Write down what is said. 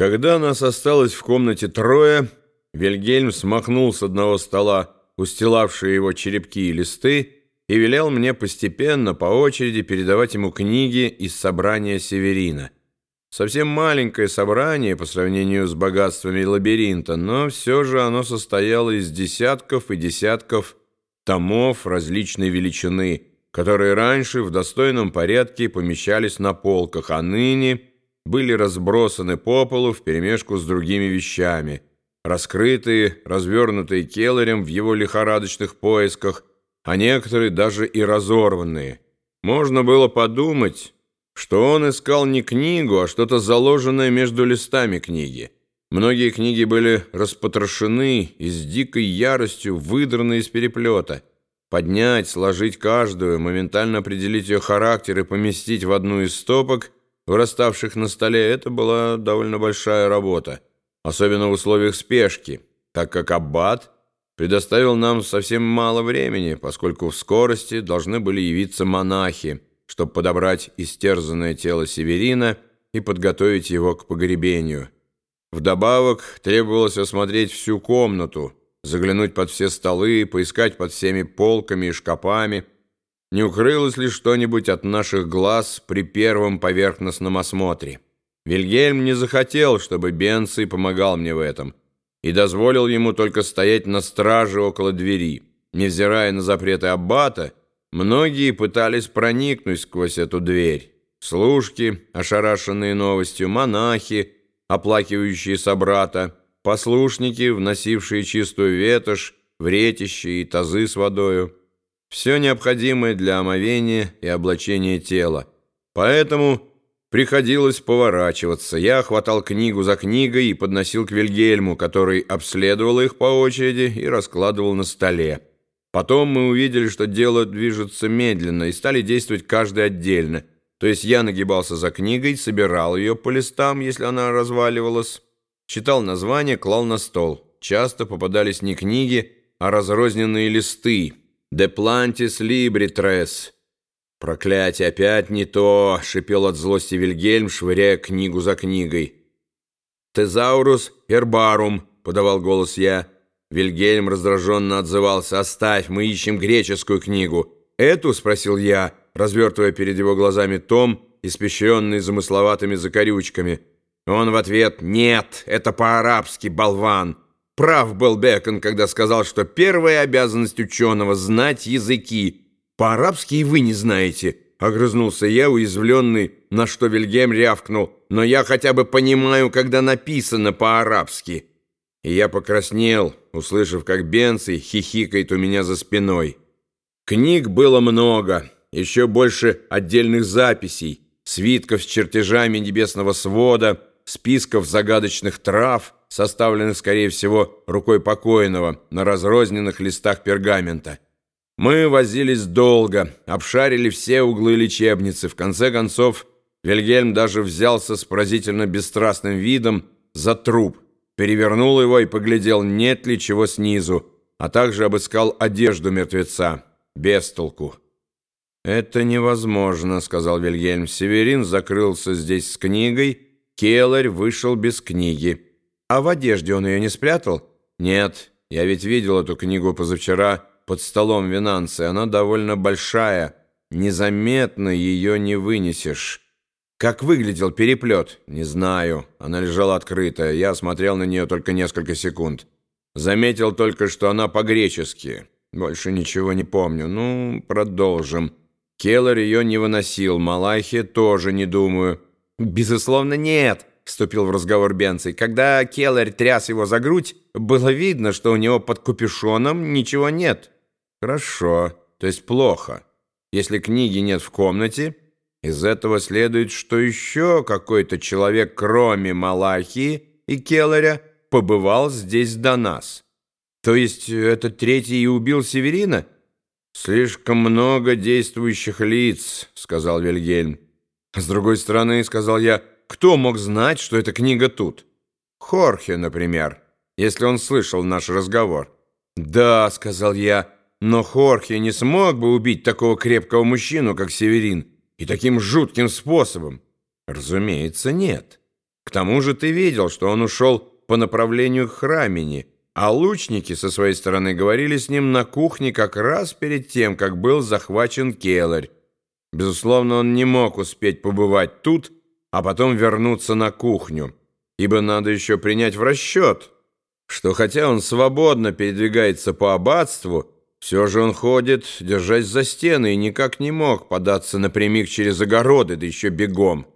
Когда нас осталось в комнате трое, Вильгельм смахнул с одного стола устилавшие его черепки и листы и велел мне постепенно, по очереди, передавать ему книги из собрания Северина. Совсем маленькое собрание по сравнению с богатствами лабиринта, но все же оно состояло из десятков и десятков томов различной величины, которые раньше в достойном порядке помещались на полках, а ныне были разбросаны по полу вперемешку с другими вещами, раскрытые, развернутые Келлерем в его лихорадочных поисках, а некоторые даже и разорванные. Можно было подумать, что он искал не книгу, а что-то заложенное между листами книги. Многие книги были распотрошены и с дикой яростью выдраны из переплета. Поднять, сложить каждую, моментально определить ее характер и поместить в одну из стопок – выраставших на столе, это была довольно большая работа, особенно в условиях спешки, так как Аббат предоставил нам совсем мало времени, поскольку в скорости должны были явиться монахи, чтобы подобрать истерзанное тело Северина и подготовить его к погребению. Вдобавок требовалось осмотреть всю комнату, заглянуть под все столы, поискать под всеми полками и шкапами, не укрылось ли что-нибудь от наших глаз при первом поверхностном осмотре. Вильгельм не захотел, чтобы Бенций помогал мне в этом, и дозволил ему только стоять на страже около двери. Невзирая на запреты аббата, многие пытались проникнуть сквозь эту дверь. Служки, ошарашенные новостью, монахи, оплакивающие собрата, послушники, вносившие чистую ветошь, вретище и тазы с водою все необходимое для омовения и облачения тела. Поэтому приходилось поворачиваться. Я хватал книгу за книгой и подносил к Вильгельму, который обследовал их по очереди и раскладывал на столе. Потом мы увидели, что дело движется медленно, и стали действовать каждый отдельно. То есть я нагибался за книгой, собирал ее по листам, если она разваливалась, читал название, клал на стол. Часто попадались не книги, а разрозненные листы, «De plantis libritres». «Проклятие, опять не то!» — шипел от злости Вильгельм, швыряя книгу за книгой. «Тезаурус эрбарум», — подавал голос я. Вильгельм раздраженно отзывался. «Оставь, мы ищем греческую книгу». «Эту?» — спросил я, развертывая перед его глазами том, испещренный замысловатыми закорючками. Он в ответ «Нет, это по-арабски, болван». Прав был Бекон, когда сказал, что первая обязанность ученого — знать языки. По-арабски и вы не знаете. Огрызнулся я, уязвленный, на что Вильгельм рявкнул. Но я хотя бы понимаю, когда написано по-арабски. И я покраснел, услышав, как Бенций хихикает у меня за спиной. Книг было много, еще больше отдельных записей, свитков с чертежами небесного свода, списков загадочных трав — составленных, скорее всего, рукой покойного, на разрозненных листах пергамента. Мы возились долго, обшарили все углы лечебницы. В конце концов, Вильгельм даже взялся с поразительно бесстрастным видом за труп, перевернул его и поглядел, нет ли чего снизу, а также обыскал одежду мертвеца. Без толку. «Это невозможно», — сказал Вильгельм. Северин закрылся здесь с книгой, Келарь вышел без книги. А в одежде он ее не спрятал? Нет, я ведь видел эту книгу позавчера под столом Винансы. Она довольно большая. Незаметно ее не вынесешь. Как выглядел переплет? Не знаю. Она лежала открытая. Я смотрел на нее только несколько секунд. Заметил только, что она по-гречески. Больше ничего не помню. Ну, продолжим. Келлер ее не выносил. Малахи тоже не думаю. Безусловно, нет вступил в разговор Бенций. Когда Келлер тряс его за грудь, было видно, что у него под капюшоном ничего нет. Хорошо, то есть плохо. Если книги нет в комнате, из этого следует, что еще какой-то человек, кроме Малахии и Келлера, побывал здесь до нас. То есть этот третий и убил Северина? Слишком много действующих лиц, сказал Вильгельм. С другой стороны, сказал я, кто мог знать, что эта книга тут? Хорхе, например, если он слышал наш разговор. «Да», — сказал я, — «но Хорхе не смог бы убить такого крепкого мужчину, как Северин, и таким жутким способом». «Разумеется, нет». К тому же ты видел, что он ушел по направлению к храмине, а лучники со своей стороны говорили с ним на кухне как раз перед тем, как был захвачен келарь. Безусловно, он не мог успеть побывать тут, а потом вернуться на кухню, ибо надо еще принять в расчет, что хотя он свободно передвигается по аббатству, все же он ходит, держась за стены, и никак не мог податься напрямик через огороды, да еще бегом.